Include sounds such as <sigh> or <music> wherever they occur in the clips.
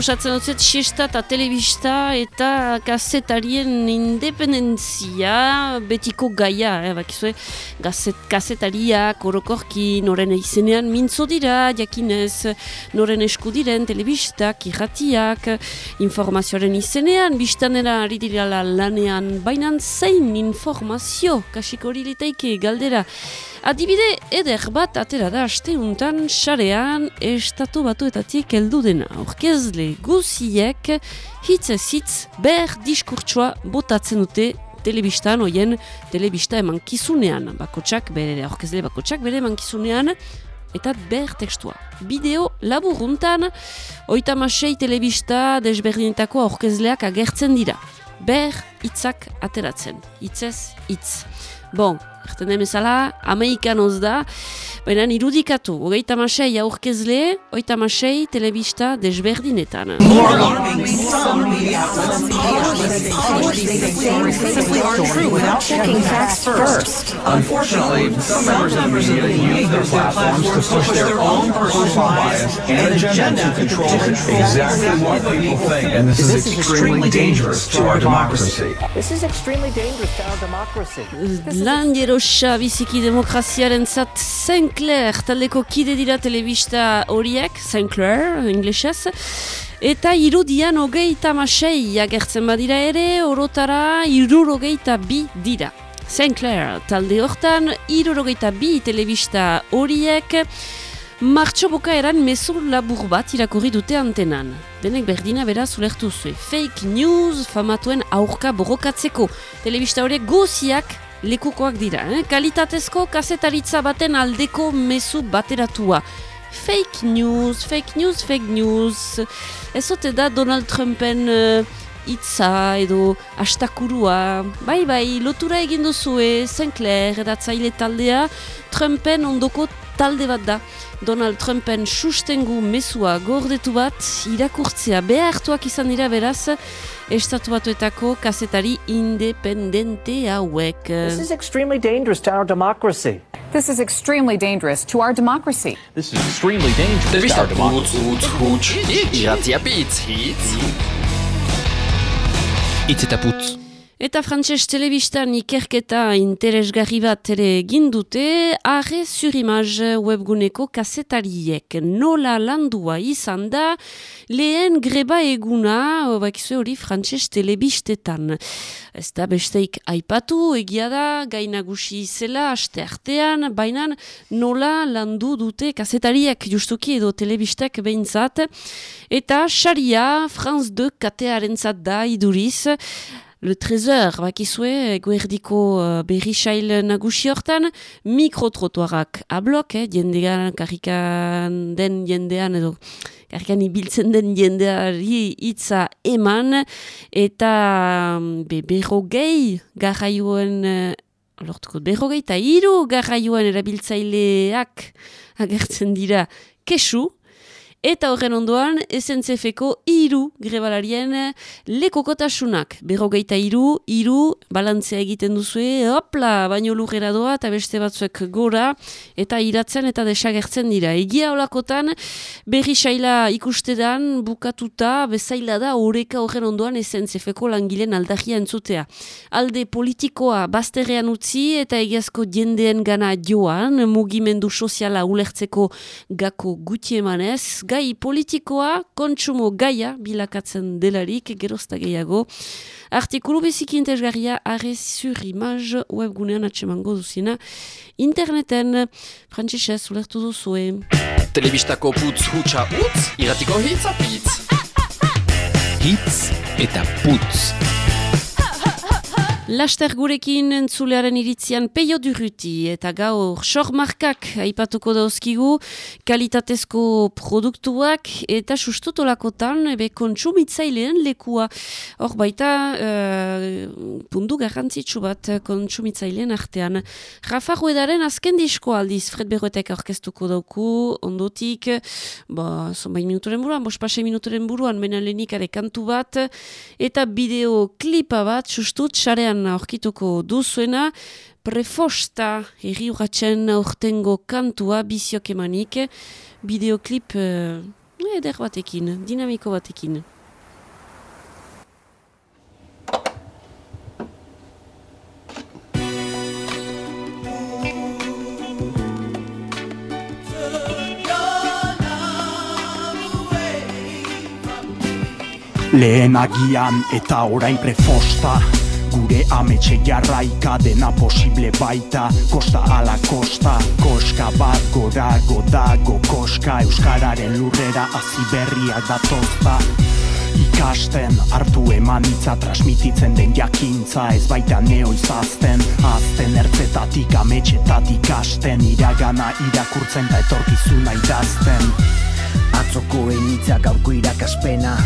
proposatzen dut siesta eta telebista eta kasetarien independentzia betiko gaia, eh, bakizue, gazet, kasetariak orokorki noren izenean mintzo dira, jakinez, noren esku diren telebistak, irratiak, informazioaren izenean, biztanera ari dira lanean, bainan zein informazio, kasik hori liteike galdera, Adibide eder bat atera da aste untan xarean estatu batuetatik heldu dena. Orkezle guziek hitz ez hitz ber diskurtsua botatzen dute telebistan oien telebista eman kizunean. Bakotsak bere, orkezle bakotsak bere eman kizunean eta ber tekstua. Bideo laburuntan, oita masei telebista desberdinetako orkezleak agertzen dira. Ber hitzak ateratzen. Hitzez hitz. Bon, erten demezala, ameikanoz da, baina irudikatu, hogeita masei aurkezle, oita masei telebista desberdinetan. Unfortunately, some members of the media use their platforms to push their own personal bias and agenda to control exactly what people think. And this is extremely dangerous to our democracy. This is extremely dangerous to our democracy. Lan jerosa biziki demokraziaren zat St. Clair taldeko kide dira telebista horiek, St. Clair, inglesez, eta irudian hogeita masei agertzen badira ere, orotara irurogeita bi dira. St. Clair talde hortan, irurogeita bi telebista horiek, Martxo eran mezur labur bat irakurri dute antenan. Denek berdina bera zulertu zuen. Fake news famatuen aurka borrokatzeko. Telebista horiek guziak lekukoak dira. Eh? Kalitatezko kazetaritza baten aldeko mezu bateratua. Fake news, fake news, fake news. Ez ote da Donald Trumpen uh, itza edo astakurua. Bai, bai, lotura egin duzue, Sinclair edatzaile taldea, Trumpen ondoko talde bat da. Donald Trumpen sustengu mesua gordetu bat, irakurtzea behartuak izan dira beraz, estatu batuetako kazetari independente hauek. This is extremely dangerous to our democracy. This is extremely dangerous to our democracy. This is extremely dangerous to our democracy. putz, eta frantses telebistan ikerketa interesgarri bat ere egin dute, arre sur imaz webguneko kasetariek nola landua izan da lehen greba eguna, bakizue hori frantses telebistetan. Ez da besteik aipatu, egia da, gainagusi zela, aste artean, baina nola landu dute kasetariek justuki edo telebistek behintzat. Eta xaria, France 2 katearen da iduriz, Le Trezor, bakizue, guerdiko uh, berri xail nagusi hortan, mikrotrotuarak ablok, eh, jendean, karrikan den jendean, edo karrikan ibiltzen den jendeari hitza eman, eta um, be, berrogei garraioen, uh, lortuko, berrogei eta hiru garraioen erabiltzaileak agertzen dira kesu, Eta horren ondoan, SNCF-ko iru grebalarien lekokotasunak. Berrogeita iru, iru, balantzea egiten duzue, hopla, baino lurrera doa eta beste batzuek gora, eta iratzen eta desagertzen dira. Egia olakotan, berri saila ikustedan, bukatuta, bezaila da, horreka horren ondoan SNCF-ko langileen aldagia entzutea. Alde politikoa bazterrean utzi eta egiazko jendeen gana joan, mugimendu soziala ulertzeko gako guti emanez, gai politikoa kontsumo gaia bilakatzen delarik gerozta gehiago. Artikulu beziki intezgarria arre sur imaz webgunean atsemango duzina interneten frantzisez ulertu duzue. Telebistako putz hutsa utz, irratiko hitz apitz. Hitz eta putz. Laster gurekin entzulearen iritzian peio durruti eta gaur sormarkak aipatuko dauzkigu kalitatezko produktuak eta sustutolakotan ebe kontsumitzaileen lekua. Hor baita uh, pundu garrantzitsu bat kontsumitzaileen artean. Rafa Ruedaren azken disko aldiz Fred Berroetek aurkeztuko dauku ondotik ba, zonbait minuturen buruan, bospase minuturen buruan menalenik are kantu bat eta bideoklipa bat sustut sarean aurkituko duzuena, prefosta erri urratzen aurtengo kantua biziok emanik, bideoklip uh, Eder batekin, dinamiko batekin. Lehen agian eta orain prefosta Gure ametxe jarraika dena posible baita. Kosta ala kosta, koska bat gora godago koska. Euskararen lurrera hazi berriak datozta. Ikasten, hartu eman hitza transmititzen den jakintza. Ez baita neoizazten, azten ertzetatik ametxetatik hasten. Iragana irakurtzen da etorkizuna idazten. Atzoko enitza gaurko irakaspena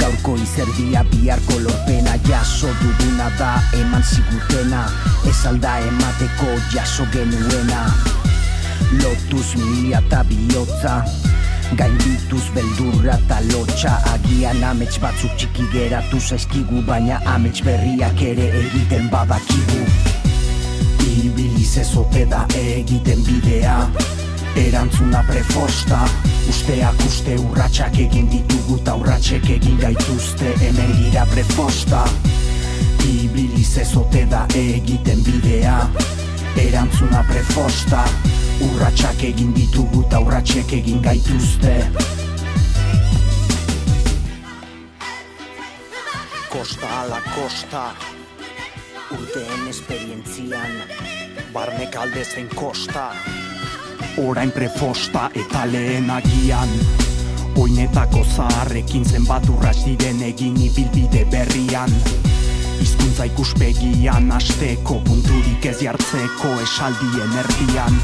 Gaurko izerdia biharko lorpena Jaso duguna da eman zigutena. Ez alda emateko jaso genuena. Lotuz mila eta bihotza Gaindituz beldurra eta lotxa. Agian amets batzuk txiki geratu zaizkigu Baina amets berriak ere egiten badakigu. Ibiliz ezote da egiten bidea Erantzuna prefosta Usteak uste urratsak egin ditugu ta urratsek egin gaituzte hemen gira prefosta Ibiliz ezote da egiten bidea Erantzuna prefosta Urratsak egin ditugu ta urratsek egin gaituzte. Kosta ala kosta Urteen esperientzian Barnek alde zen kosta Orain prefosta eta lehen agian. Oinetako zaharrekin zenbat urras diren egin ibilbide berrian. Hizkuntza ikuspegian asteko punturik ez jartzeko esaldien erdian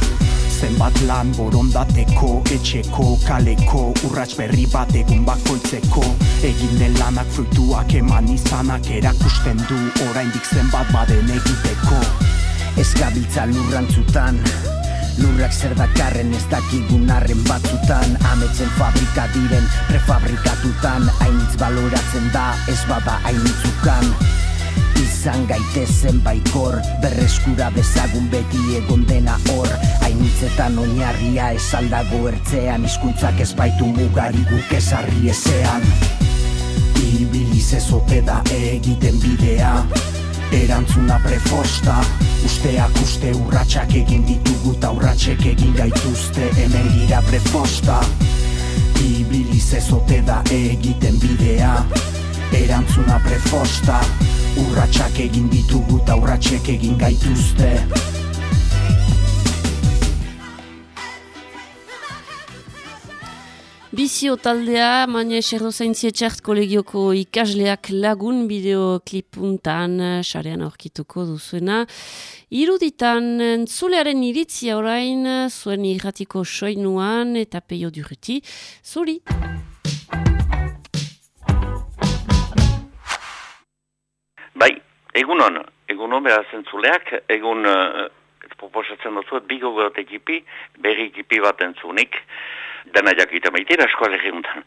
Zenbat lan borondateko, etxeko, kaleko Urrats berri bat egun bakoitzeko. Egin den lanak fruituak eman izanak erakusten du Oraindik zenbat baden egiteko. Ez gabiltza lurrantzutan Lurrak zer dakarren ez dakigun arren batzutan. Ametzen fabrika diren prefabrikatutan. Hainitz baloratzen da ez bada hainitzukan Izan gaitezen baikor Berreskura dezagun beti egon dena hor. Hainitzetan oinarria ez aldago ertzean. Hizkuntzak ez baitu mugari guk ezarri ezean. Ibiliz ezote da egiten bidea Erantzuna prefosta. Usteak uste urratsak egin ditugu ta urratsek egin gaituzte. Hemen gira prefosta. Ibiliz ezote da egiten bidea. Erantzuna prefosta. Urratsak egin ditugu ta egin gaituzte Bizio taldea, maine xerro zaintzietxart kolegioko ikasleak lagun bideoklipuntan xarean aurkituko duzuena. Iruditan, zulearen iritzia orain, zuen irratiko soinuan eta peio duruti, zuri! Bai, egun hon, egun hon behar zentzuleak, egun uh, proposatzen duzuet, bigo geot ekipi, berri ekipi bat entzunik, dena jakita maitira eskola eguntan.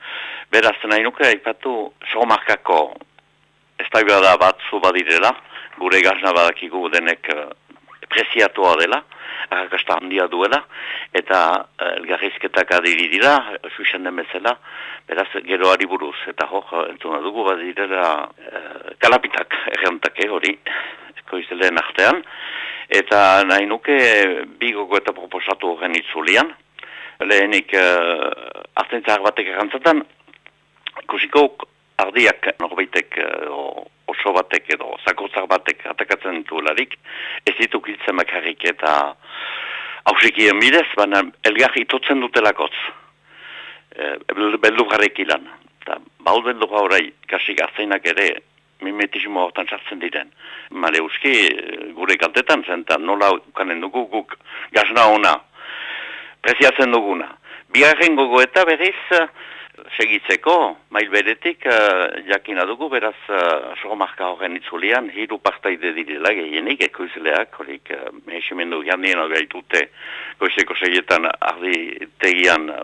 Beraz, nahi nuke, aipatu, somarkako ez da batzu badirela, gure gazna badakigu denek uh, preziatua dela, arrakasta handia duela, eta uh, elgarrizketak adiri dira, suisen den bezala, beraz, geroari buruz, eta hor, entzuna dugu badirela uh, kalapitak errantake hori, koizeleen artean, eta nahi nuke bigogo eta proposatu horren itzulian, lehenik uh, artentzak batek errantzaten, ikusiko ardiak norbaitek uh, oso batek edo zakotzak batek atakatzen duelarik, ez dituk hiltzen bakarrik eta hausikien bidez, baina elgar itotzen dutelakotz. E, beldu jarrik ilan. Eta bauden dugu horai, kasik azeinak ere, mimetismo hortan sartzen diren. Male uski, gure kaltetan zen, eta nola ukanen dugu guk gazna ona, preziatzen duguna. Bigarren gogo eta berriz, segitzeko, mail beretik, uh, jakina dugu, beraz, uh, sogomarka horren itzulian, hiru partaide direla gehienik, ekoizleak, horik, uh, mehesimendu jandien gaitute, goizeko segietan ardi tegian uh,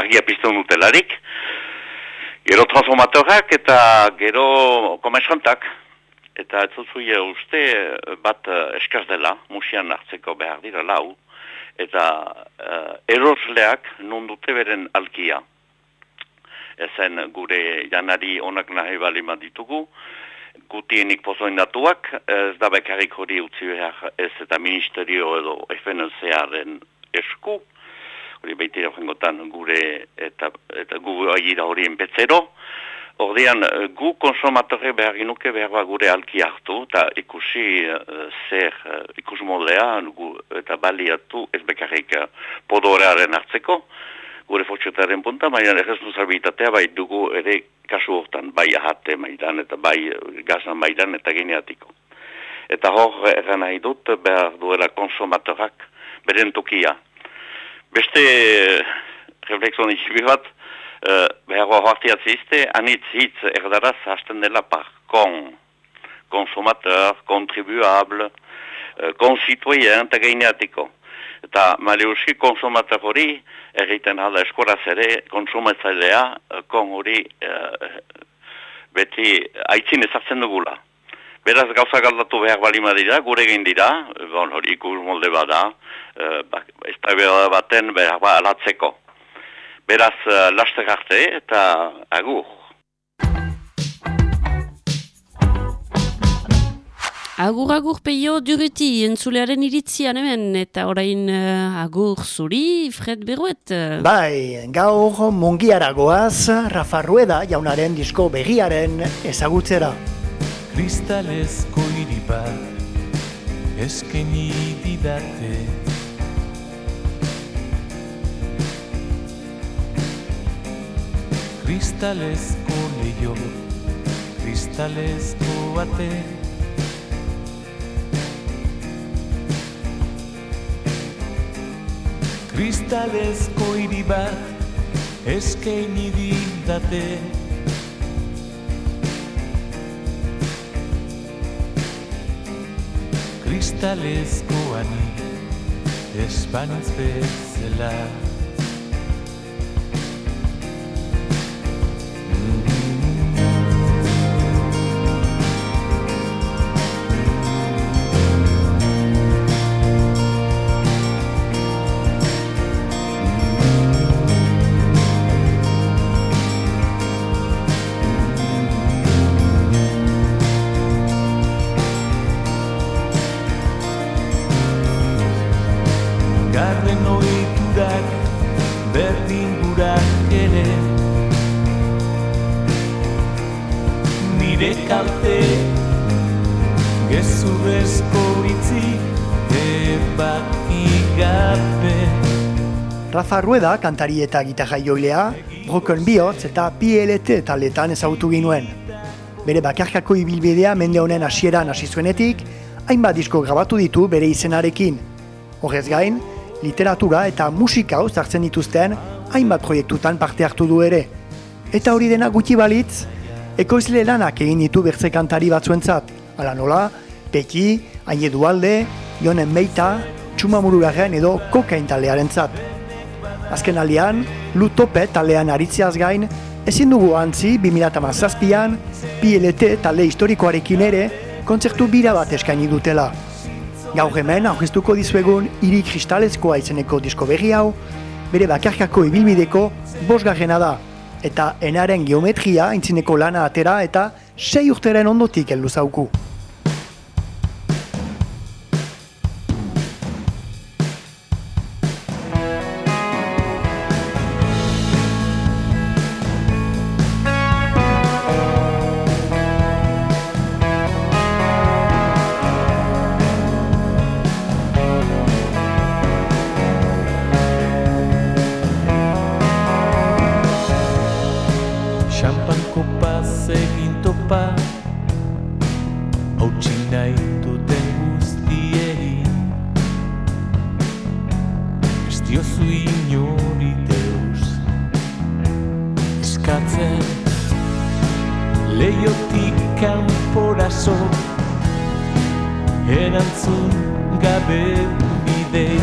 argia pizton dutelarik, gero transformatorak eta gero komensantak, eta ez uste bat uh, eskaz dela, musian hartzeko behar dira lau, eta uh, erosleak non dute beren alkia. Ezen gure janari onak nahi bali ditugu, gutienik pozoindatuak, ez da bekarrik hori utzi behar ez eta ministerio edo FNZ-aren esku, hori baitira jengotan gure eta, eta gu agira horien betzero, Ordean, gu konsumatore behar ginuke behar ba gure alki hartu, eta ikusi uh, zer uh, ikus moldea, gu, eta baliatu ez bekarrik uh, podorearen hartzeko, gure fotxetaren punta, baina responsabilitatea bai dugu ere kasu hortan, bai ahate maidan, eta bai gazan maidan, eta geneatiko. Eta hor, erran nahi dut, behar duela konsumatorak beren tokia. Beste nixibi bat, uh, behar hartiatzi izte, anitz hitz erdaraz hasten dela par kon, konsumateur, kontribuable, konsituien eta gaineatiko. Eta maleuski konsumateur hori, erriten hala eskoraz ere, konsumatzailea, kon hori uh, beti aitzin ezartzen dugula. Beraz gauza galdatu behar bali dira, gure egin dira, bon, hori ikus molde bada, uh, ba, ez da baten behar ba alatzeko. Beraz, uh, laste arte eta agur. Agur, agur, peio, duruti, entzulearen iritzian hemen, eta orain uh, agur zuri, Fred Beruet. Bai, gaur mungiara goaz, Rafa Rueda jaunaren disko begiaren ezagutzera. Kristalezko iribat, eskeni didate, Kristalezko leio, kristalezko bate Kristalezko hiri bat eskaini dindate Kristalezko ani espanitz bezala Rafa Rueda kantari eta gitarra joilea, Broken Bihotz eta PLT taletan ezagutu ginuen. Bere bakarkako ibilbidea mende honen hasieran hasi zuenetik, hainbat disko grabatu ditu bere izenarekin. Horrez gain, literatura eta musika uzartzen dituzten hainbat proiektutan parte hartu du ere. Eta hori dena gutxi balitz, ekoizle lanak egin ditu bertze kantari batzuentzat. Hala nola, Peki, Aine Dualde, Jonen Meita, Txuma Murugarren edo Kokain talearen zat. Azken alian, Lutope talean aritziaz gain, ezin dugu antzi 2008an, PLT tale historikoarekin ere, kontzertu bira bat eskaini dutela. Gaur hemen, aurkeztuko dizuegun, hiri kristalezkoa izeneko disko berri hau, bere bakarkako ibilbideko bosgarrena da, eta enaren geometria intzineko lana atera eta sei urteren ondotik heldu zauku. erantzun gabe bidei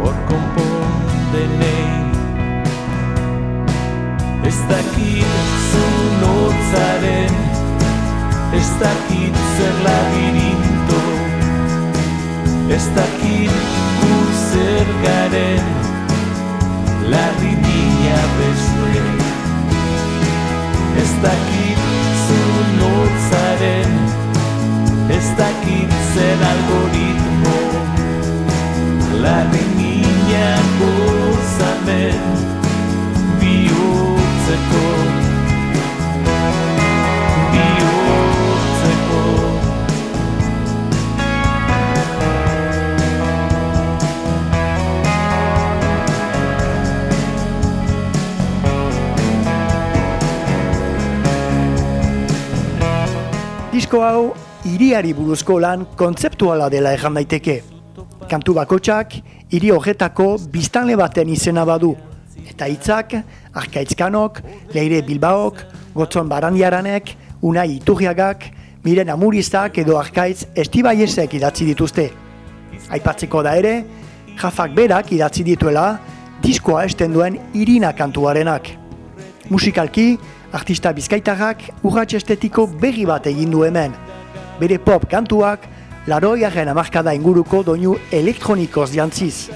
hor konpondenei ez dakit zu notzaren ez dakit zer labirinto. Ez dakit gu zer garen larri bina bezue ez dakit zu notzaren Ez dakit zer algoritmo. Larri minak gozamen Bihurtzeko Disko hau hiriari buruzko lan kontzeptuala dela erran daiteke. Kantu bakotsak hiri horretako biztanle baten izena badu. Eta hitzak, Arkaitzkanok, Leire Bilbaok, Gotzon Barandiaranek, Unai Iturriagak, Miren Amurizak edo Arkaitz Estibaiesek idatzi dituzte. Aipatzeko da ere, Jafak berak idatzi dituela diskoa esten duen irina kantuarenak. Musikalki, artista bizkaitarrak urratx estetiko berri bat egin du hemen. Bere pop kantuak, laroiaren amarkada inguruko doinu elektronikoz jantziz.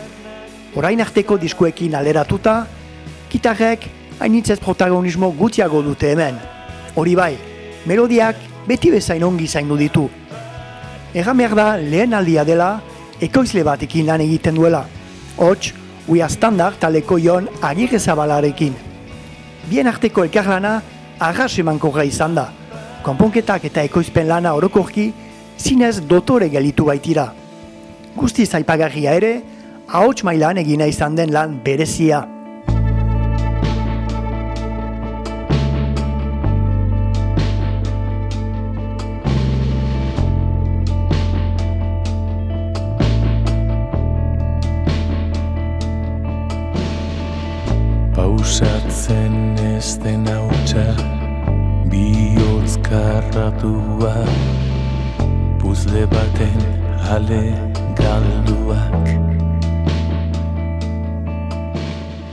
Orain arteko diskuekin aleratuta, gitarrek hainitzez protagonismo gutxiago dute hemen. Hori bai, melodiak beti bezain ongi zaindu ditu. Behar da lehen aldia dela, ekoizle batekin lan egiten duela. Hots, uia standard taleko jon agirre zabalarekin. Bien arteko elkarlana arras emankorra izan da. Konponketak eta ekoizpen lana orokorki zinez dotore gelitu baitira. Guzti zaipagarria ere, ahots mailan egina izan den lan berezia. Pausatzen ez den hautsa Bihotz karratua Puzle baten ale galduak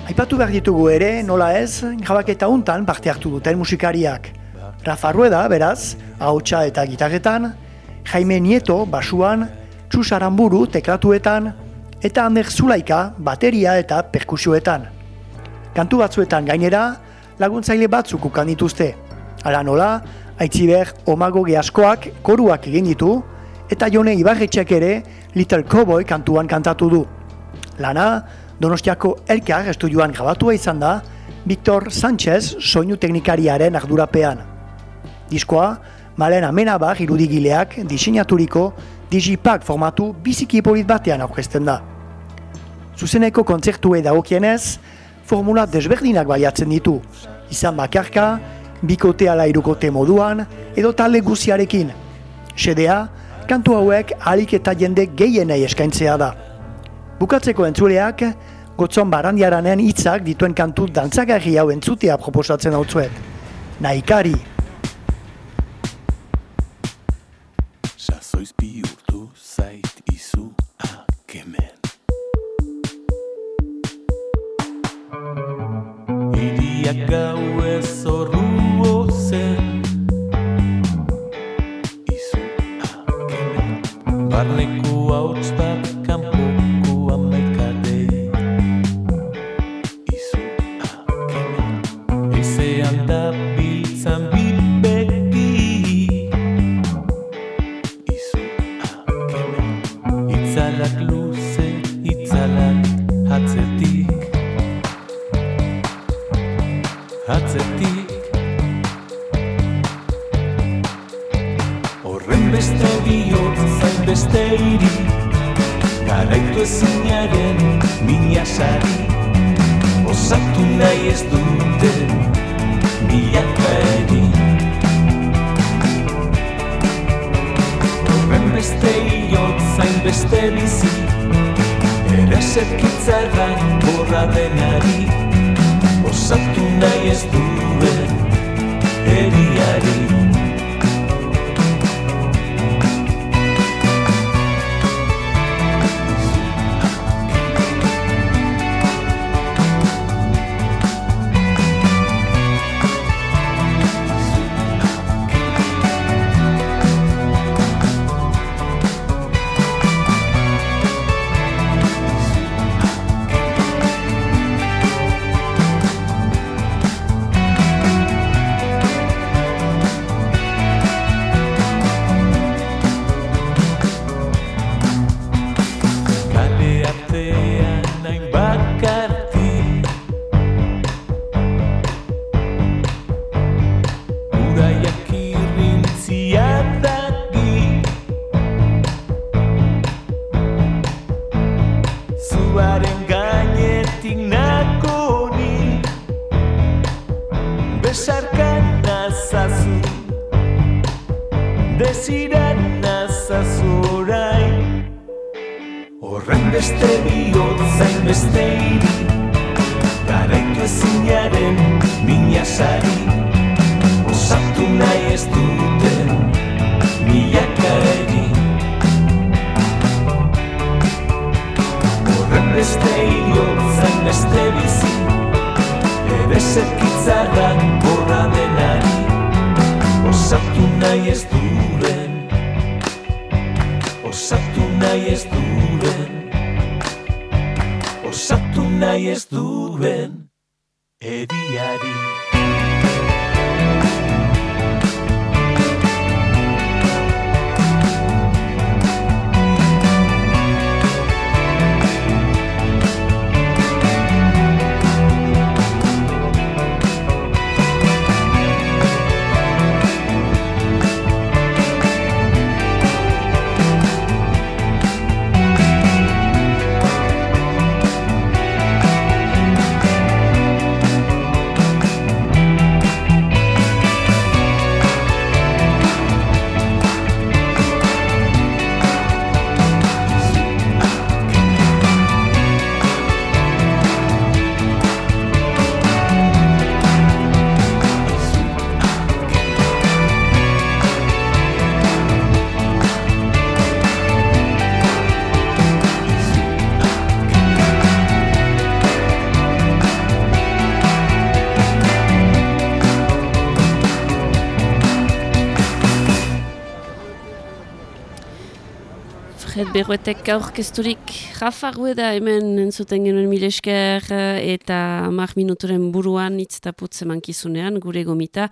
Aipatu behar ditugu ere, nola ez, grabaketa untan parte hartu duten musikariak. Rafa Rueda, beraz, ahotsa eta gitarretan, Jaime Nieto, basuan, Txus Aramburu, teklatuetan, eta Ander Zulaika, bateria eta perkusioetan. Kantu batzuetan gainera, laguntzaile batzuk ukan dituzte. Hala nola, Aitziber Omago askoak koruak egin ditu, eta Jone Ibarretxek ere Little Cowboy kantuan kantatu du. Lana, Donostiako Elkar estudioan grabatua izan da, Victor Sánchez soinu teknikariaren ardurapean. Diskoa, Malen Amenabar irudigileak diseinaturiko Digipack formatu biziki polit batean aurkezten da. Zuzeneko kontzertue dagokienez, formula desberdinak baliatzen ditu. Izan bakarka, bikote ala irukote moduan, edo talde guziarekin. Sedea, kantu hauek alik eta jende gehienei eskaintzea da. Bukatzeko entzuleak, gotzon barandiaranen hitzak dituen kantu dantzagarri hau entzutea proposatzen hau zuet. Naikari, nahi ez duren Eriari Fred Berruetek aurkezturik Rafa Rueda hemen entzuten genuen mil esker eh, eta mar minuturen buruan hitz eta putz emankizunean gure gomita.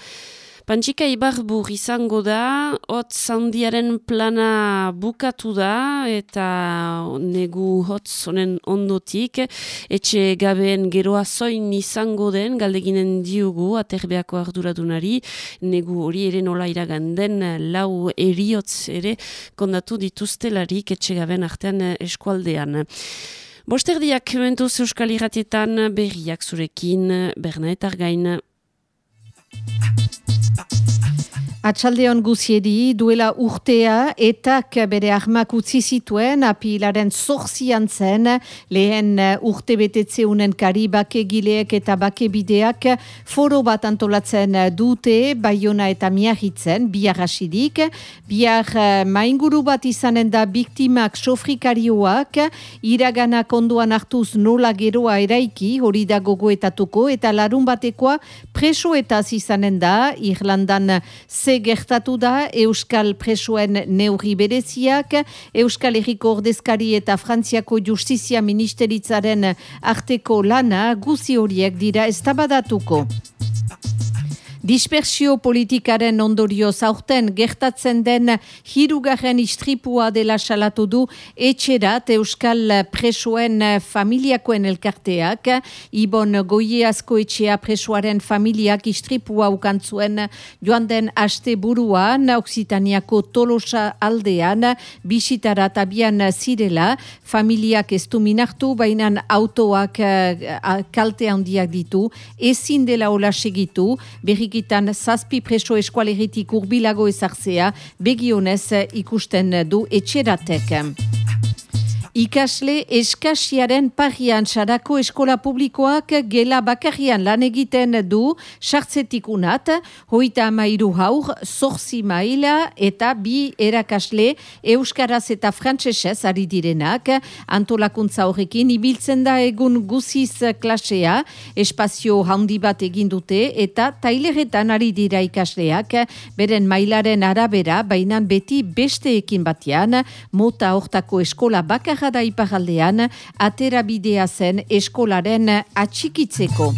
Pantxika Ibarbur izango da, hot zaundiaren plana bukatu da eta negu hot zonen ondotik, etxe gabeen geroa zoin izango den, galdeginen diugu aterbeako arduradunari, negu hori ere nola iraganden lau eriotz ere kondatu dituztelarik etxe gabeen artean eskualdean. Bosterdiak mentuz euskal irratietan berriak zurekin, Bernaetar gain. Atxaldeon guziedi duela urtea etak bere ahmak utzi zituen apilaren zorzian zen lehen urte betetzeunen kari bake gileek eta bake bideak foro bat antolatzen dute baiona eta miahitzen biar hasidik. Biar mainguru bat izanen da biktimak sofrikarioak iragana konduan hartuz nola geroa eraiki hori da gogoetatuko eta larun batekoa preso eta izanen da Irlandan ze gertatu da Euskal Presoen neurri bereziak, Euskal Herriko Ordezkari eta Frantziako Justizia Ministeritzaren arteko lana guzi horiek dira eztabadatuko. Dispersio politikaren ondorio zaurten gertatzen den hirugarren istripua dela salatu du etxerat Euskal Presoen familiakoen elkarteak. Ibon goieazko etxea presoaren familiak istripua ukantzuen joan den aste buruan, Oksitaniako tolosa aldean, bisitara tabian zirela, familiak ez du minartu, baina autoak uh, kalte handiak ditu, ezin dela hola segitu, berrik egitan zazpi preso eskualeritik urbilago ezartzea begionez ikusten du etxeratek. Ikasle eskasiaren parian sarako eskola publikoak gela bakarrian lan egiten du sartzetik unat, hoita amairu haur, zorzi maila eta bi erakasle euskaraz eta frantsesez ari direnak, antolakuntza horrekin ibiltzen da egun guziz klasea, espazio handi bat egin dute eta taileretan ari dira ikasleak, beren mailaren arabera, bainan beti besteekin batean, mota hortako eskola bakarra da iparaldean atera bidea zen eskolaren atxikitzeko.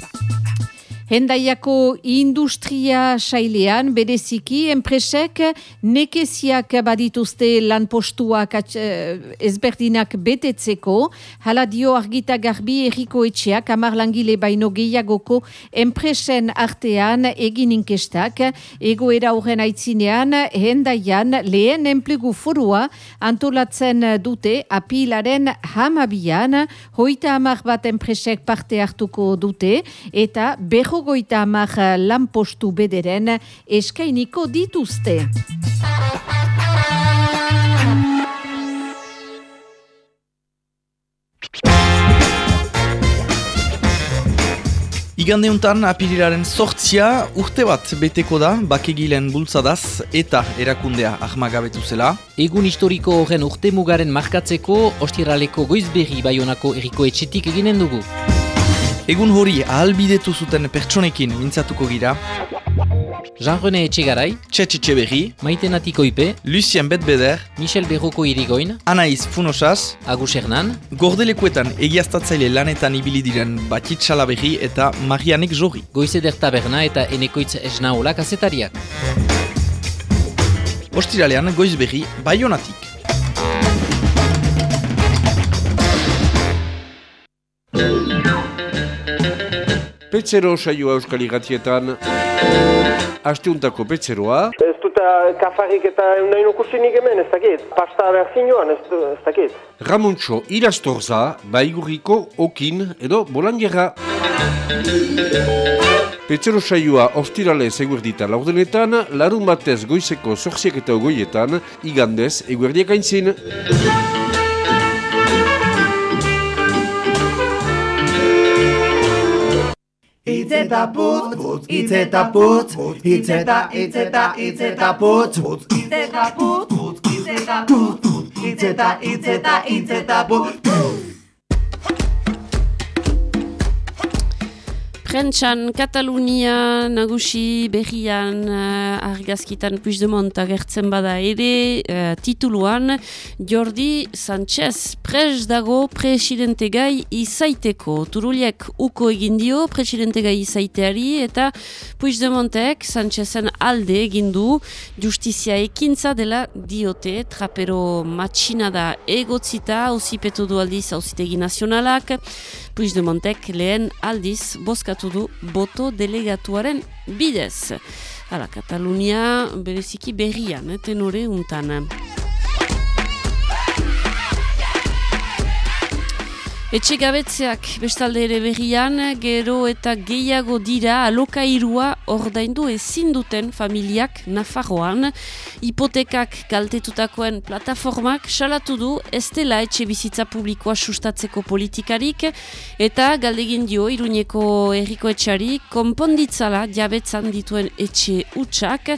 Hendaiako industria sailean bereziki enpresek nekeziak badituzte lanpostuak eh, ezberdinak betetzeko, hala dio argita garbi erriko etxeak amar langile baino gehiagoko enpresen artean egin inkestak, egoera horren aitzinean hendaian lehen enplegu forua antolatzen dute apilaren hamabian, hoita amar bat enpresek parte hartuko dute, eta berro berrogoita amak lanpostu bederen eskainiko dituzte. Igandeuntan apiriraren sortzia urte bat beteko da bakegilen bultzadaz eta erakundea ahmagabetu zela. Egun historiko horren urte mugaren markatzeko ostiraleko goizberri baionako erriko etxetik eginen dugu. Egun hori ahalbidetu zuten pertsonekin mintzatuko gira. Jean-René Etxegarai, Txetxe Txeberri, Maite Natikoipe, Lucien Betbeder, Michel Berroko Irigoin, Anaiz Funosaz, Agus Hernan, Gordelekuetan egiaztatzaile lanetan ibili diren Batit Salaberri eta Marianek Jorri. Goizeder Taberna eta Enekoitz Esnaola kazetariak. Ostiralean goizberri baionatik. Petzero saioa euskal igatietan, asteuntako petzeroa, Ez dut eh, kafarik eta nahi nukusinik hemen, ez dakit. Pasta behar zinuan, ez, ez dakit. Ramontxo irastorza, baigurriko okin edo bolanjera. Petzero saioa ostirale eguerdita laurdenetan, larun batez goizeko zorziak eta ogoietan, igandez eguerdiak aintzin. Itz eta putz, putz, itz eta putz, itz eta, itz eta, itz eta putz, putz, itz eta putz, putz, itz eta putz, itz eta, itz eta, itz eta putz, putz. Prentxan, Katalunia, nagusi, berrian, uh, argazkitan Puigdemont agertzen bada ere, uh, tituluan, Jordi Sánchez pres dago presidente gai izaiteko. Turuliek uko egin dio presidente gai izaiteari eta Puigdemontek Sánchezen alde egin du justizia ekintza dela diote trapero matxina da egotzita auzipetu du aldiz auzitegi nazionalak Puigdemontek lehen aldiz bozkatu du boto delegatuaren bidez. Hala, Katalunia bereziki berrian, eh, tenore untan. Etxe gabetzeak bestalde ere berrian, gero eta gehiago dira alokairua ordaindu ezin duten familiak Nafarroan. Hipotekak kaltetutakoen plataformak salatu du ez dela etxe bizitza publikoa sustatzeko politikarik eta galdegin dio iruñeko erriko etxari konponditzala jabetzan dituen etxe utxak.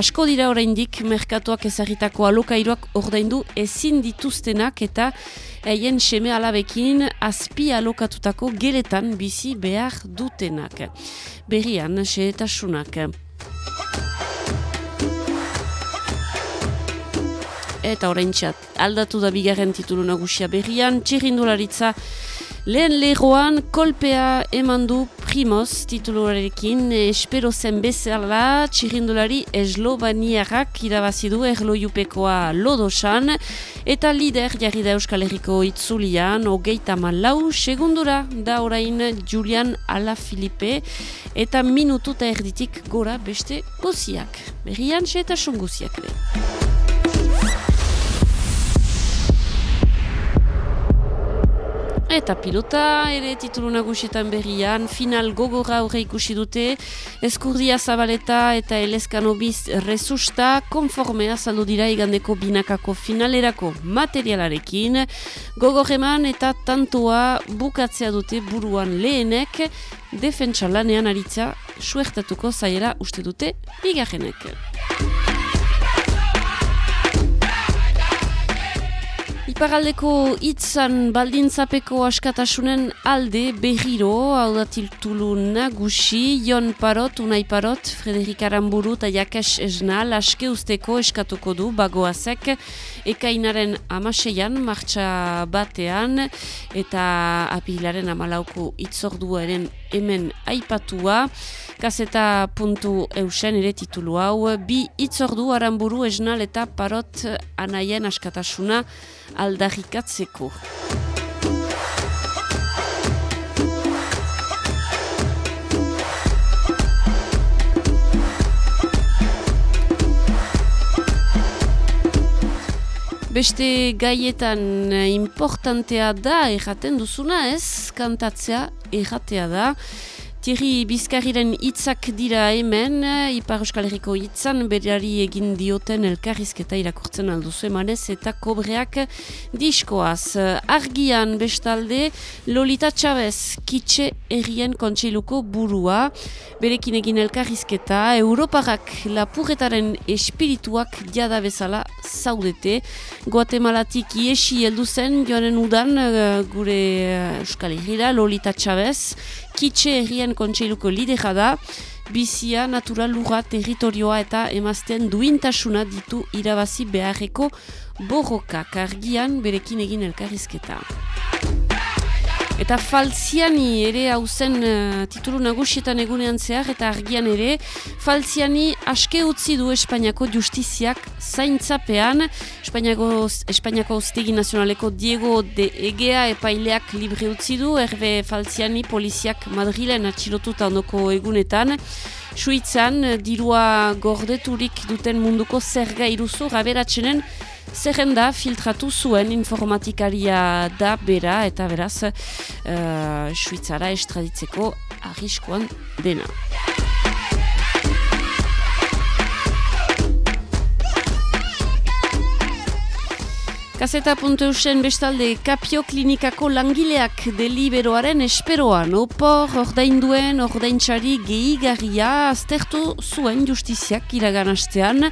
Asko dira oraindik merkatuak ezagitako alokairuak ordaindu ezin dituztenak eta haien seme alabekin azpi alokatutako geletan bizi behar dutenak. Berrian, xehetasunak. Eta orain aldatu da bigarren titulu nagusia berrian, txirrindularitza. Lehen leroan kolpea eman du primoz tituluarekin. Espero zen bezala txirrindulari eslobaniarrak irabazi du erloiupekoa lodosan. Eta lider jarri da Euskal Herriko itzulian hogeita lau segundura da orain Julian eta minutu eta erditik gora beste guziak. Berrian xe eta sunguziak ere. Eta pilota ere titulu nagusietan berrian, final gogorra aurre ikusi dute, eskurdia zabaleta eta elezkano biz resusta konformea saldu dira igandeko binakako finalerako materialarekin, gogorreman eta tantoa bukatzea dute buruan lehenek, defentsa lanean aritza suertatuko zaiela uste dute bigarrenek. Iparaldeko hitzan baldintzapeko askatasunen alde berriro, hau da tiltulu nagusi, Jon Parot, Unai Parot, Frederik Aramburu eta Jakes Esnal aske usteko eskatuko du bagoazek ekainaren amaseian, martxa batean, eta apilaren amalauko itzorduaren hemen aipatua, kaseta puntu eusen ere titulu hau, bi itzordu Aramburu Esnal eta Parot anaien askatasuna aldarrikatzeko. Beste gaietan importantea da erraten duzuna ez, kantatzea erratea da. Thierry Bizkarriren hitzak dira hemen, Ipar Euskal Herriko hitzan, berari egin dioten elkarrizketa irakurtzen alduzu emanez eta kobreak diskoaz. Argian bestalde, Lolita Chavez, kitxe errien kontseiluko burua, berekin egin elkarrizketa, Europarrak lapurretaren espirituak jada bezala zaudete. Guatemalatik iesi heldu zen joanen udan eh, gure eh, Euskal Herriera, Lolita Chavez, kitxe herrien kontseiluko lidera da, bizia, natural lurra, territorioa eta emazten duintasuna ditu irabazi beharreko borrokak argian berekin egin elkarrizketa. Eta falziani ere hauzen uh, titulu nagusietan egunean zehar eta argian ere, falziani aske utzi du Espainiako justiziak zaintzapean, Espainiako, Espainiako Ostegi Nazionaleko Diego de Egea epaileak libre utzi du, erbe falziani poliziak Madrilen atxilotuta ondoko egunetan, Suitzan, dirua gordeturik duten munduko zerga iruzu raberatzenen zerrenda filtratu zuen informatikaria da bera eta beraz uh, Suitzara estraditzeko arriskoan dena. Kaseta.eusen bestalde Kapio Klinikako langileak deliberoaren esperoan. Opor ordainduen ordaintxari gehigarria aztertu zuen justiziak iraganastean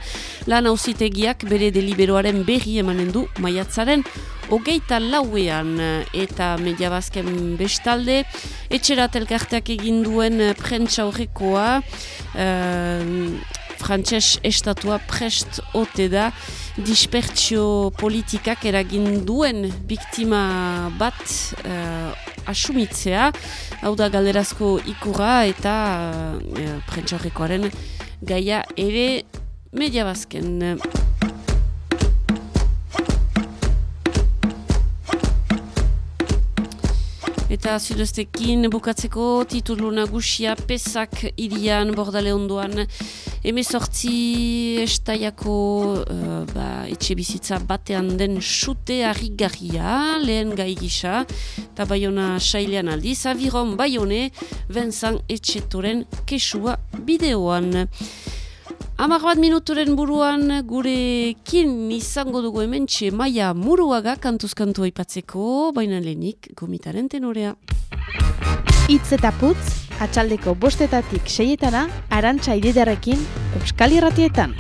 lan hauzitegiak bere deliberoaren berri emanen du maiatzaren hogeita lauean. Eta media bazken bestalde etxerat elkarteak egin duen prentsa horrekoa uh, frantses estatua prest ote da dispertsio politikak eragin duen biktima bat uh, asumitzea, hau da galderazko ikurra eta uh, prentxorrekoaren gaia ere media bazken. Eta zudeztekin bukatzeko titulu nagusia pesak irian bordale ondoan emezortzi estaiako uh, etxe bizitza batean den sute harrigarria lehen gai gisa eta baiona sailean aldiz aviron baione benzan etxetoren kesua bideoan. Amar bat minuturen buruan gurekin izango dugu hemen txe maia muruaga kantuzkantu aipatzeko, baina lehenik gomitaren tenorea. Itz eta putz, atxaldeko bostetatik seietana, arantxa ididarekin, Euskal Irratietan.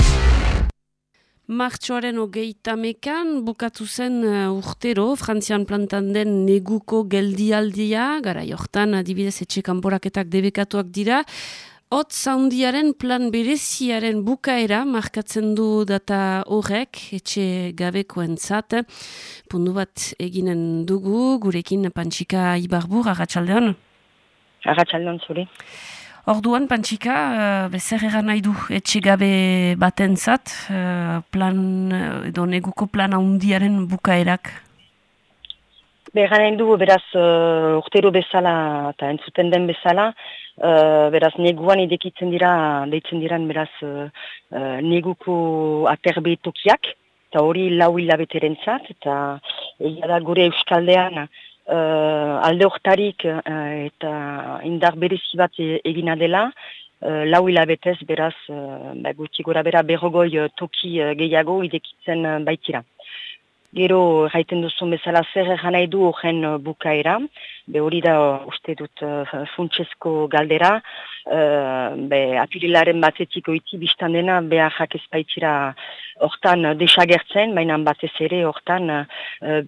Martxoaren hogeita mekan bukatu zen uh, urtero, frantzian plantan den neguko geldialdia, gara jortan adibidez etxe kanporaketak debekatuak dira, Hot zaundiaren plan bereziaren bukaera markatzen du data horrek, etxe gabekoen zat. Pundu bat eginen dugu, gurekin Pantxika Ibarbur, agatxaldeon? Agatxaldeon zuri. Orduan, Pantxika, uh, bezer egan nahi du etxe gabe baten zat, uh, plan, edo neguko plan haundiaren bukaerak? Began nahi du, beraz, uh, urtero bezala eta entzuten den bezala, Uh, beraz, neguan idekitzen dira, deitzen diran, beraz, uh, neguko aterbe tokiak, eta hori lau hilabeteren zat, eta egia da gure euskaldean uh, alde hortarik uh, eta indar berezi bat e, egina dela, uh, lau hilabetez, beraz, uh, gutxi gora bera berrogoi toki uh, gehiago idekitzen baitira. Gero, jaiten duzun bezala zer egan nahi du horren uh, bukaera, be hori da uh, uste dut uh, funtsesko galdera, uh, be apirilaren batetik oiti biztan dena behar jakezpaitzira hortan desagertzen, baina batez ere hortan uh,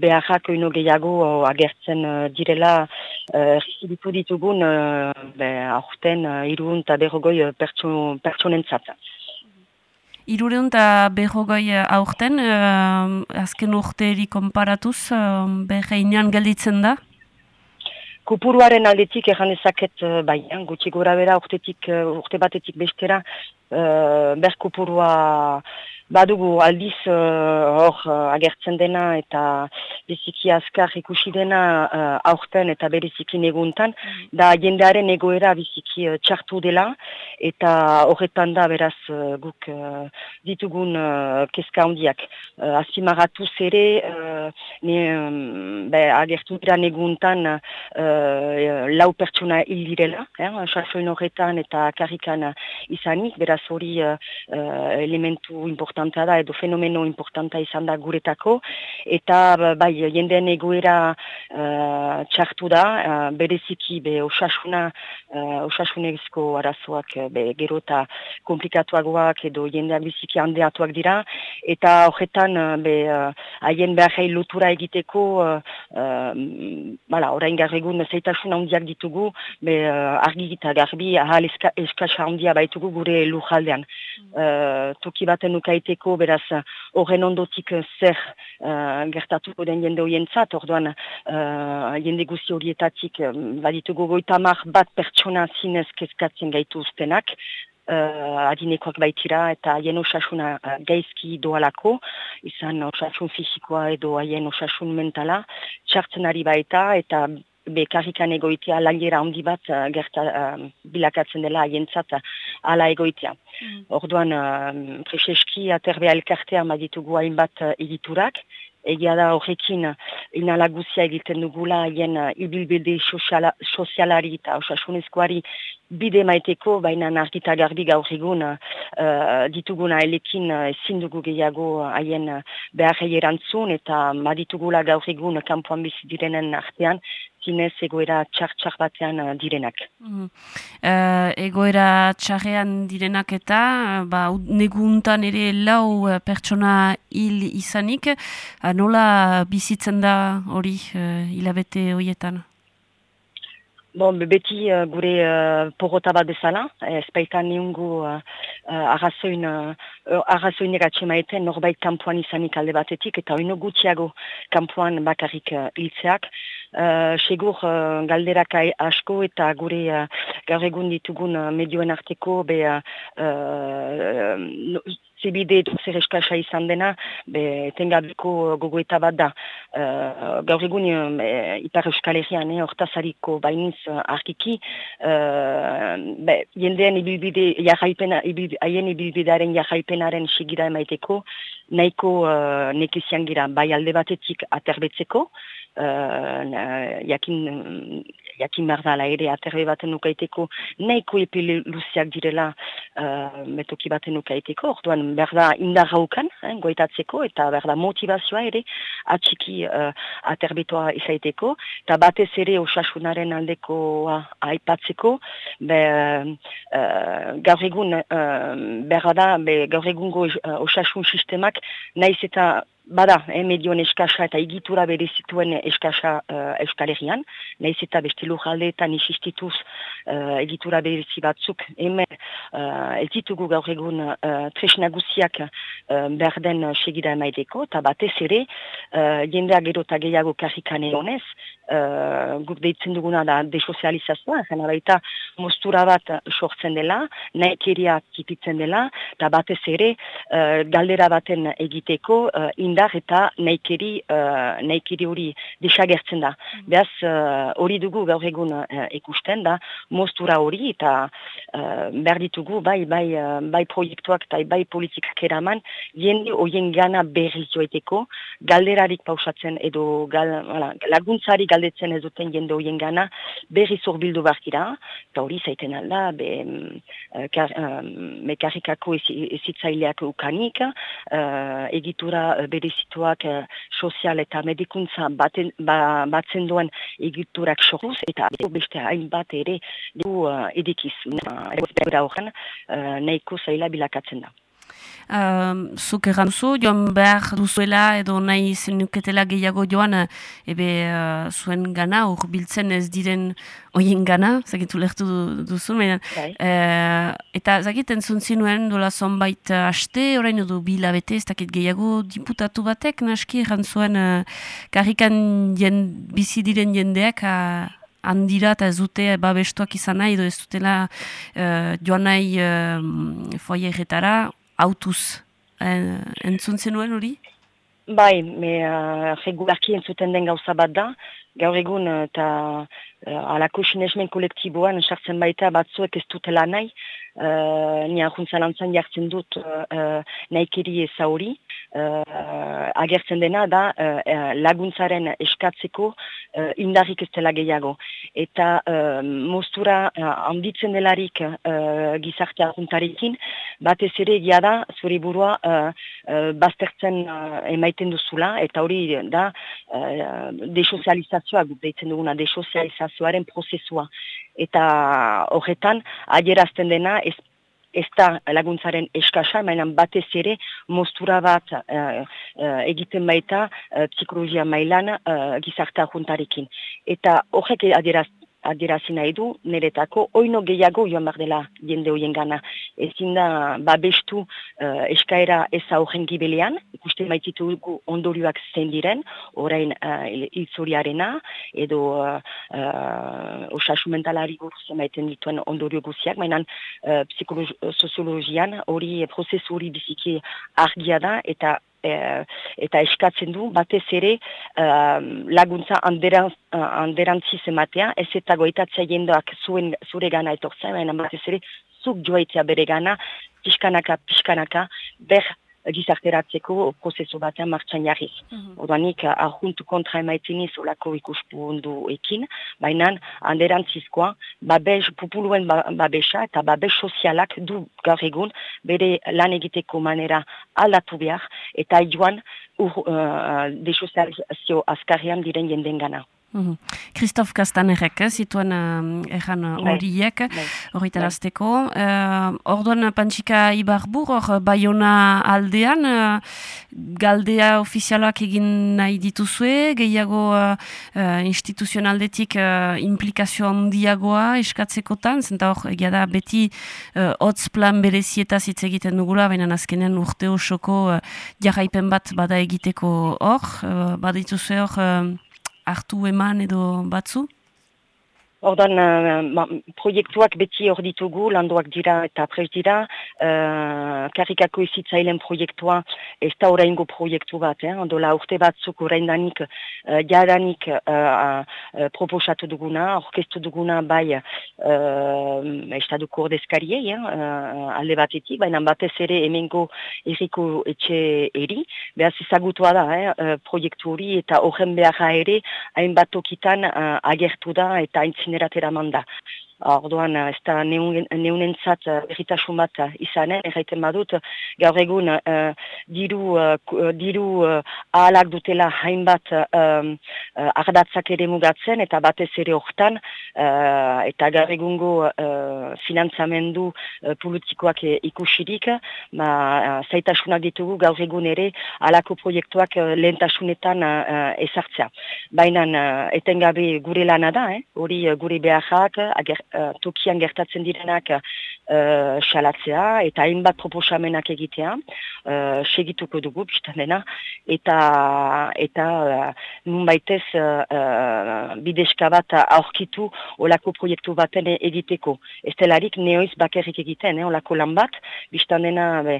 behar jak oino gehiago agertzen direla. Uh, rizibitu ditugun uh, be aurten uh, irun eta berrogoi pertsonen Irureun eta behogoi eh, aurten, uh, azken urteeri konparatuz, uh, behreinan gelditzen da? Kupuruaren aldetik egan ezaket bai, gutxi gora bera urtetik, urte batetik bestera, uh, ber kupurua badugu aldiz hor uh, agertzen dena eta biziki azkar ikusi dena uh, aurten eta bereziki neguntan, mm. da jendearen egoera biziki uh, txartu dela eta horretan da beraz uh, guk uh, ditugun uh, keska handiak. Uh, Azimagatu zere uh, ne, um, be, agertu dira neguntan uh, lau pertsona hil direla, eh, horretan eta karrikan izanik, beraz hori uh, elementu importanta da edo fenomeno importanta izan da guretako, eta bai, jendeen egoera uh, txartu da, uh, bereziki be osasuna, uh, osasunezko arazoak be, gero eta komplikatuagoak edo jendeak biziki handeatuak dira, eta horretan be, haien uh, lotura egiteko, uh, uh, bala, orain garregun zeitasun handiak ditugu, be, uh, argi eta garbi ahal eska, eskasa handia baitugu gure lujaldean. Uh, toki baten ukaiteko, beraz, horren ondotik zer uh, gertatuko den jende horien zat, orduan uh, jende guzi horietatik uh, baditugu goitamar bat pertsona zinez kezkatzen gaitu ustenak, uh, adinekoak baitira eta haien osasuna uh, gaizki doalako, izan osasun fizikoa edo haien osasun mentala, txartzen ari baita eta bekarrikan egoitea lanjera handi bat uh, gerta uh, bilakatzen dela haientzat uh, ala egoitea. Mm. Orduan, uh, preseski aterbea elkartea maditugu hainbat uh, egiturak, egia da horrekin inalaguzia egiten dugula haien uh, ibilbide sozialari eta osasunezkoari bide maiteko, baina argita garbi gaur egun uh, dituguna elekin uh, ezin dugu gehiago haien uh, beharrei erantzun eta maditugula gaur egun kampuan bizi direnen artean zinez egoera txar-txar batean uh, direnak. Mm. Uh, egoera txarrean direnak eta ba, neguntan ere lau uh, pertsona hil izanik, uh, nola bizitzen da hori uh, hilabete horietan? Bon, beti uh, gure uh, porrota bat bezala, espaitan niungu uh, uh, arrazoin, uh, arrazoin norbait kampuan izanik alde batetik, eta oino gutxiago kampuan bakarrik uh, iltzeak. Uh, segur uh, galderak asko eta gure uh, gaur egun ditugun uh, medioen arteko be, uh, uh, zibide zer eskasa izan dena, be, tengabeko gogoeta bat da. Uh, gaur egun, uh, ipar euskal herrian, eh, ortazariko bainiz uh, arkiki, uh, be, jendean ibilbide, haien ibilbidearen jarraipenaren sigira emaiteko, nahiko uh, nekezian gira, bai alde batetik aterbetzeko, uh, jakin, jakin merdala ere aterbe baten ukaiteko, nahiko epile luziak direla uh, metoki baten ukaiteko, orduan berda indar haukan, eh, goitatzeko, eta berda motivazioa ere atxiki uh, aterbetoa izaiteko, eta batez ere osasunaren aldeko aipatzeko, be, uh, gaur egun uh, berda, be, gaur egungo uh, osasun sistemak, naiz eta Bada, eh, medion eskasa eta igitura bere zituen eskasa uh, euskalerian, nahiz eta beste lujaldeetan isistituz uh, egitura bere batzuk, hemen uh, ez ditugu gaur egun uh, tresnagusiak uh, berden segida emaideko, eta batez ere, uh, jendeak gero eta gehiago karrikan egonez, uh, guk deitzen duguna da desozializazioa, jena baita mostura bat sortzen dela, naikeria tipitzen dela, eta batez ere, uh, galdera baten egiteko, uh, indar eta naikeri, uh, naikeri hori desagertzen da. Mm. Beaz, uh, hori dugu gaur egun uh, ikusten da, mostura hori eta uh, behar ditugu bai, bai, uh, bai proiektuak eta bai politikak eraman, jende horien gana berri joeteko, galderarik pausatzen edo gal, wala, laguntzari galdetzen ez duten jende horien gana berri zorbildu barkira, eta hori zaiten alda, be, uh, kar, uh, mekarrikako ezitzaileak ukanik, uh, egitura uh, berezituak uh, sozial eta medikuntza baten, ba, batzen duen egiturak soruz, eta beste hainbat ere du uh, edikiz. Uh, horren, uh, nahiko zaila bilakatzen da uh, zuk egan zu, joan behar duzuela edo nahi zenuketela gehiago joan eh, ebe uh, zuen gana, hor biltzen ez diren oien gana, zakitu lehtu duzu, uh, eta zakiten zuntzinuen dola zonbait haste, orain edo bilabete, ez dakit gehiago diputatu batek, naski egan zuen uh, karrikan jen, bizi diren jendeak uh, handira eta ez dute babestuak izan nahi, edo ez dutela uh, joan nahi uh, autuz. En, entzun zenuen hori? Bai, me uh, regularki entzuten den gauza bat da. Gaur egun uh, eta uh, alako sinesmen kolektiboan sartzen baita batzuek ez dutela nahi. Uh, ni ahuntzan antzan jartzen dut uh, uh, nahi keri eza hori. Uh, agertzen dena da uh, laguntzaren eskatzeko uh, indarrik ez dela gehiago. Eta uh, mostura uh, handitzen delarik uh, gizartea juntarekin, batez ere egia da, zure burua uh, uh, baztertzen uh, emaiten duzula, eta hori da uh, desozializazioa, deitzen duguna, desozializazioaren prozesua. Eta horretan, adierazten dena, ez ez da laguntzaren eskasa, mainan batez ere mostura bat uh, egiten baita uh, psikologia mailan uh, gizartea juntarekin. Eta horrek adieraz, adierazi nahi du, niretako, oino gehiago joan behar dela jende hoien gana. Ezin da, babestu uh, eskaera ez aurren gibelean, ikuste maititu ondorioak zein diren, orain uh, edo uh, uh, osasu mentalari buruz maiten dituen ondorio guziak, mainan uh, psikologian hori prozesu hori biziki argia da, eta e, eta eskatzen du batez ere um, laguntza anderan, anderantziz ematea, ez eta goitatzea jendoak zuen, zure gana etortzen, baina batez ere zuk joaitzea bere gana, pixkanaka, pixkanaka, ber gizarteratzeko prozesu batean martxan jarriz. Mm -hmm. Odanik, ahuntu kontra emaitiniz olako ikuspundu ekin, baina handerantzizkoa, babes, pupuluen ba, babesa eta babes sozialak du gaur egun, bere lan egiteko manera aldatu behar, eta joan ur, uh, desozializazio azkarrean diren jenden gana. Kristof mhm. Kastanerek, eh, zituen uh, erran bai, horiek, uh, horita bai. Uh, orduan Pantsika Ibarbur, hor Bayona aldean, uh, galdea ofizialak egin nahi dituzue, gehiago uh, uh, instituzionaldetik uh, implikazio handiagoa eskatzekotan, zenta hor, egia da, beti uh, hotz plan berezieta hitz egiten dugula, baina azkenen urte osoko uh, jarraipen bat bada egiteko hor, uh, badituzue hor, hartu eman edo batzu? Ordan, uh, proiektuak beti hor ditugu, landuak dira eta prez dira, uh, karikako izitzailen proiektua, ez da oraingo proiektu bat, eh? ondola urte batzuk oraindanik, uh, jadanik uh, uh, proposatu duguna, orkestu duguna bai uh, estaduko ordezkariei, eh? uh, alde batetik, baina batez ere emengo erriko etxe eri, behaz ezagutua da, eh? proiektu hori eta horren beharra ere, hainbat tokitan uh, agertu da eta incineratera manda. Orduan, ez da neunentzat erritasun bat izanen, erraiten badut, gaur egun uh, diru, uh, diru uh, ahalak dutela hainbat uh, ardatzak ere mugatzen, eta batez ere hortan, uh, eta gaur egungo uh, finantzamendu uh, politikoak ikusirik, ma, uh, zaitasunak ditugu gaur egun ere alako proiektuak uh, lehentasunetan uh, ezartzea. Baina, uh, etengabe gure lana da, hori eh? gure beharrak, ager, uh, tokian gertatzen direnak uh, eta hainbat proposamenak egitea, uh, segituko dugu, biztan dena, eta, eta uh, nun baitez uh, uh, bideska bat aurkitu olako proiektu baten egiteko. Ez telarik neoiz bakerrik egiten, eh, olako lan bat, biztan dena uh,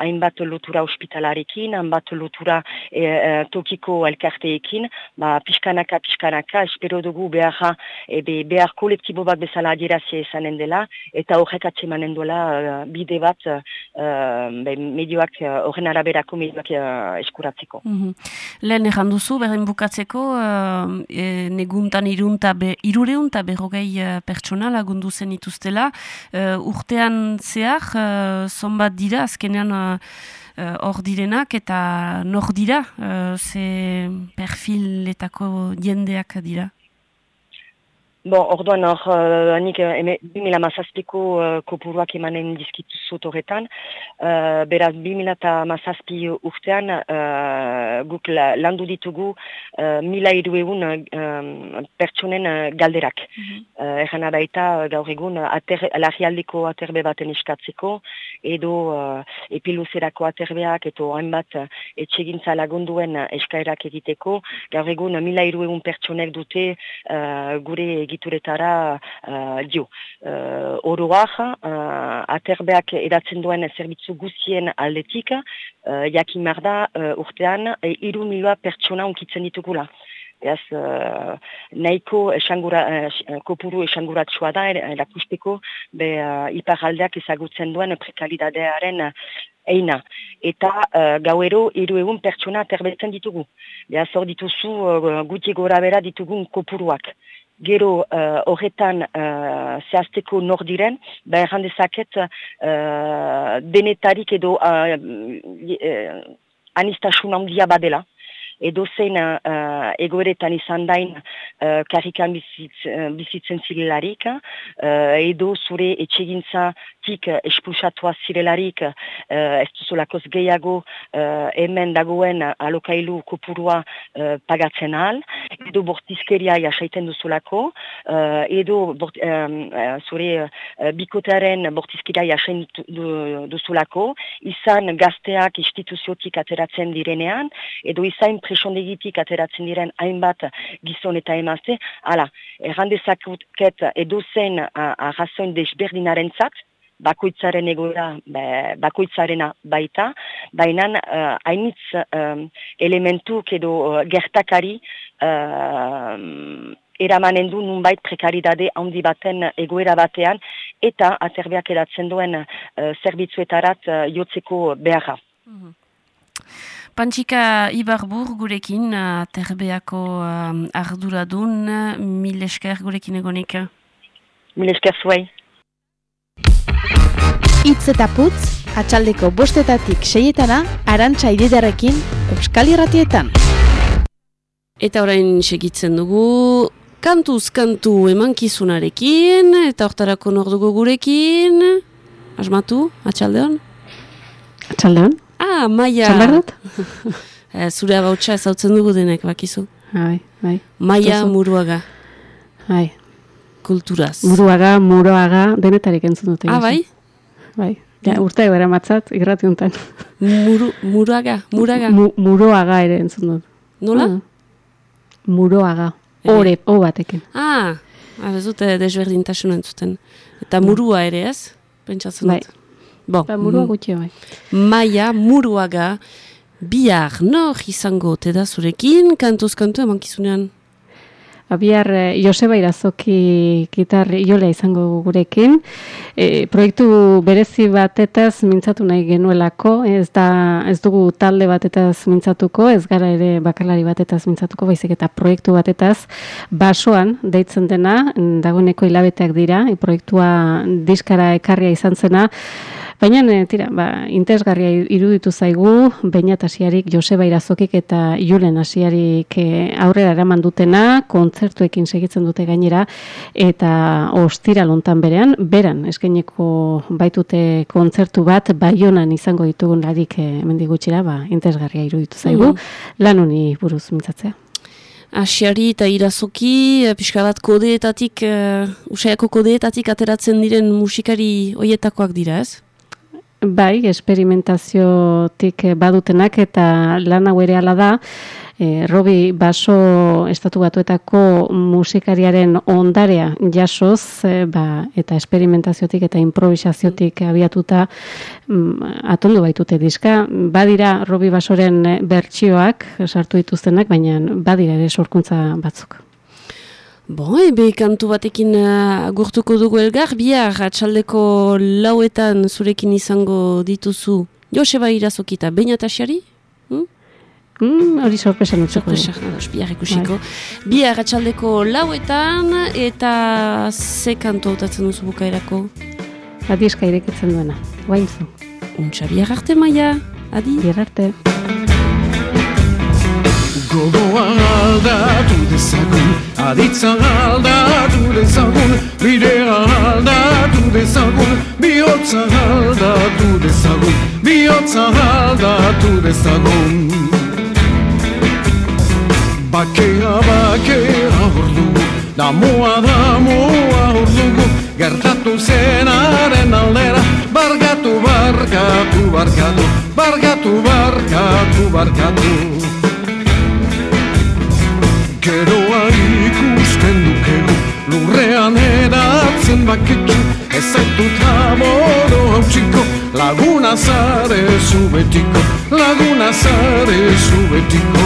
hainbat lotura hospitalarekin, hainbat lotura e, tokiko elkarteekin, ba, pixkanaka, pixkanaka, espero dugu beharra, e, be, behar kolektibo bat bezala adierazia esanen dela, eta horrek atsemanen duela uh, bide bat uh, medioak, horren uh, araberako medioak uh, eskuratzeko. Mm -hmm. Lehen erran duzu, beren bukatzeko, uh, e, neguntan irunta, be, irureunta berrogei uh, pertsona lagundu zen ituztela, uh, urtean zehar, uh, zonbat dira, azkenean uh, hor direnak eta nor dira, uh, ze perfiletako jendeak dira? Bon, orduan hor, uh, nik, uh, 2000 mazazpiko uh, kopuruak emanen dizkitu zut horretan. Uh, beraz, 2000 mazazpi urtean, uh, guk la, landu ditugu uh, mila iru egun uh, pertsonen uh, galderak. Mm -hmm. uh, Erran abaita, gaur egun, ater, larrialdiko aterbe baten iskatzeko, edo uh, epiluzerako aterbeak, edo hainbat uh, etxegintza lagunduen eskaerak egiteko. Gaur egun, mila iru egun pertsonek dute uh, gure egituretara uh, dio. Uh, Oroak, uh, aterbeak edatzen duen zerbitzu guzien aldetik, uh, jakin marda uh, urtean, e, iru miloa pertsona unkitzen ditugula. Beaz, uh, nahiko esangura, uh, kopuru esanguratsua da, er- erakusteko, be uh, iparaldeak ezagutzen duen prekalidadearen uh, eina. Eta uh, gauero, hiru egun pertsona terbetzen ditugu. Beaz, hor dituzu uh, guti gora bera ditugun kopuruak. Gero uh, horretan uh, zehazteko nor diren, ba erran dezaket uh, denetarik edo uh, uh, anistasun handia badela edo zein uh, egoeretan izan dain uh, karrikan bizitz, uh, bizitzen zirelarik, uh, edo zure etxegintza tik espusatua zirelarik uh, ez duzulakoz gehiago uh, hemen dagoen alokailu kopurua uh, pagatzen ahal, edo bortizkeria jasaiten duzulako, uh, edo bort, um, zure uh, bikotearen bortizkeria jasaiten duzulako, izan gazteak instituziotik ateratzen direnean, edo izan presondegitik ateratzen diren hainbat gizon eta emazte, ala, errandezakuket edo zen arrazoin desberdinaren zat, bakoitzaren egoera bakoitzarena baita, baina uh, hainitz um, elementuk edo uh, gertakari uh, eramanen du nunbait prekaridade handi baten egoera batean eta aterbeak edatzen duen uh, zerbitzuetarat uh, jotzeko beharra. Mm Pantxika Ibarbur gurekin, uh, terbeako uh, arduradun, uh, mil esker gurekin egonik. Mil esker zuei. Itz eta putz, atxaldeko bostetatik seietana, arantxa ididarekin, euskal irratietan. Eta orain segitzen dugu, kantuz kantu emankizunarekin, eta hortarako nordugu gurekin, asmatu, atxaldeon? Atxaldeon? Ah, maia. Txalberdut? <laughs> eh, zure abautxa ezautzen dugu denek, bakizu. Bai, bai. Maia muruaga. Bai. Kulturaz. Muruaga, muroaga, denetarik entzun dute. Ah, bai? Bai. Ja, urte gara matzat, igrati untan. Muru, muruaga, muraga. Mu, muroaga ere entzun dut. Nola? Ah. Muroaga. Ore, o batekin. Ah, ah ez dute desberdintasun entzuten. Eta murua ere ez? Pentsatzen dut. Bai. Bon. Ba, murua gutxi bai. Maia, muruaga, bihar nor izango teda zurekin, kantuz kantu emankizunean? Ba, bihar eh, Joseba Irazoki gitar jolea izango gurekin. E, proiektu berezi batetaz mintzatu nahi genuelako, ez da ez dugu talde batetaz mintzatuko, ez gara ere bakalari batetaz mintzatuko, baizik eta proiektu batetaz basoan deitzen dena, dagoeneko hilabeteak dira, e, proiektua diskara ekarria izan zena, Baina, e, tira, ba, interesgarria iruditu zaigu, bainat hasiarik Joseba Irazokik eta Julen hasiarik e, aurrera eraman dutena, kontzertuekin segitzen dute gainera, eta ostira lontan berean, beran, eskeneko baitute kontzertu bat, baionan izango ditugun ladik e, hemendik gutxira, ba, interesgarria iruditu zaigu, mm. lan honi buruz mintzatzea. Asiari eta irazoki, pixka bat kodeetatik, uh, usaiako kodeetatik ateratzen diren musikari hoietakoak dira, ez? Bai, esperimentaziotik badutenak eta lan hau ere ala da, e, Robi Baso estatu batuetako musikariaren ondarea jasoz, e, ba, eta esperimentaziotik eta improvisaziotik abiatuta mm, atondu baitute diska. Badira Robi Basoren bertsioak sartu dituztenak, baina badira ere sorkuntza batzuk. Bo, ebe kantu batekin uh, agurtuko dugu elgar, bihar atxaldeko lauetan zurekin izango dituzu Joseba Irazokita, baina tasiari? Hmm? Mm, hori sorpresa nutzeko. Sorpresa, ados, bihar ikusiko. Bai. Bihar atxaldeko lauetan eta ze kantu autatzen duzu bukaerako? Adieska irekitzen duena, guain zu. Untxa, bihar arte, Maia. Adi. Bihar arte. Gogoa aldatu dezagun, aditza aldatu dezagun, bidea aldatu dezagun, bihotza aldatu dezagun, bihotza aldatu dezagun. Bakea, bakea hor dugu, damoa, damoa hor dugu, gertatu zenaren aldera, bargatu, bargatu, bargatu, bargatu, bargatu, bargatu. Egunkeroa ikusten dukegu Lurrean eratzen bakitxu Ez zaituta boro hautsiko Laguna zare zubetiko Laguna zare zu betiko.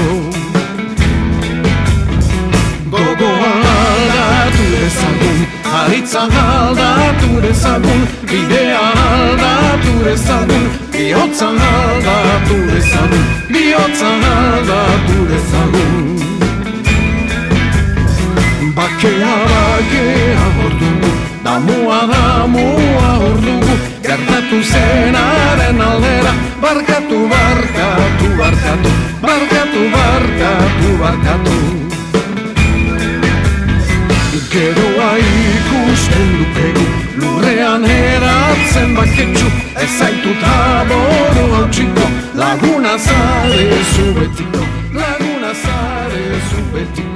Gogoa aldatu dezagun Aritza aldatu dezagun Bidea aldatu dezagun Biotza aldatu dezagun Biotza aldatu dezagun hor dugu Damua damua hor dugu Gertatu zenaren aldera Barkatu barkatu barkatu. Barkatu barkatu barkatu. Geroa ikusten dukegu Lurrean eratzen baketxu Ez zaitu taboru hau txiko Laguna zare zu betiko Laguna zare zu betiko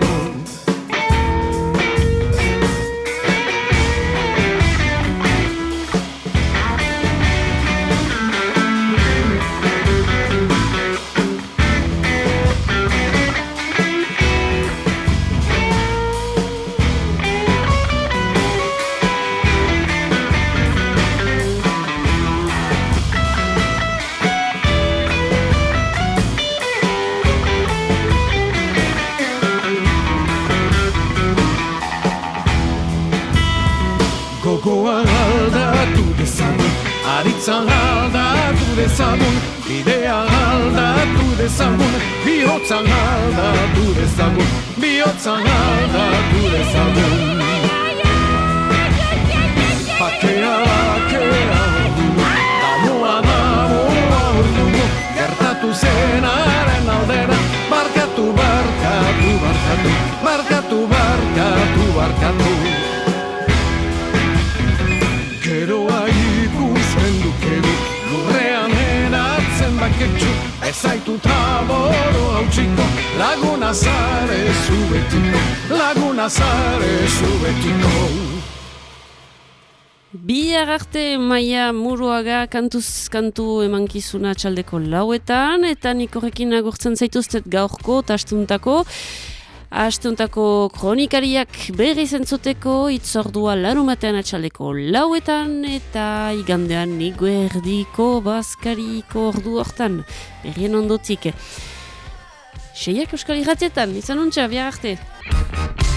dezagun Bidea aldatu dezagun Bihotza aldatu dezagun Bihotza aldatu dezagun. Bakea, bakea Damoa, damoa ordugu Gertatu zenaren aldera Barkatu, barkatu, barkatu Barkatu, barkatu, barkatu. Geroa Laguna zare zu betiko Laguna zare zu betiko Bihar maia muruaga kantuz kantu emankizuna txaldeko lauetan, eta nik horrekin agurtzen zaituztet gaurko, tastuntako, Astuntako. Kronikariak berri zentzuteko, itzordua lanumatean atxaldeko lauetan, eta igandean niguerdiko bazkariko ordu hortan, berrien ondotik seiak euskal irratietan, izan untxa, biagarte. Música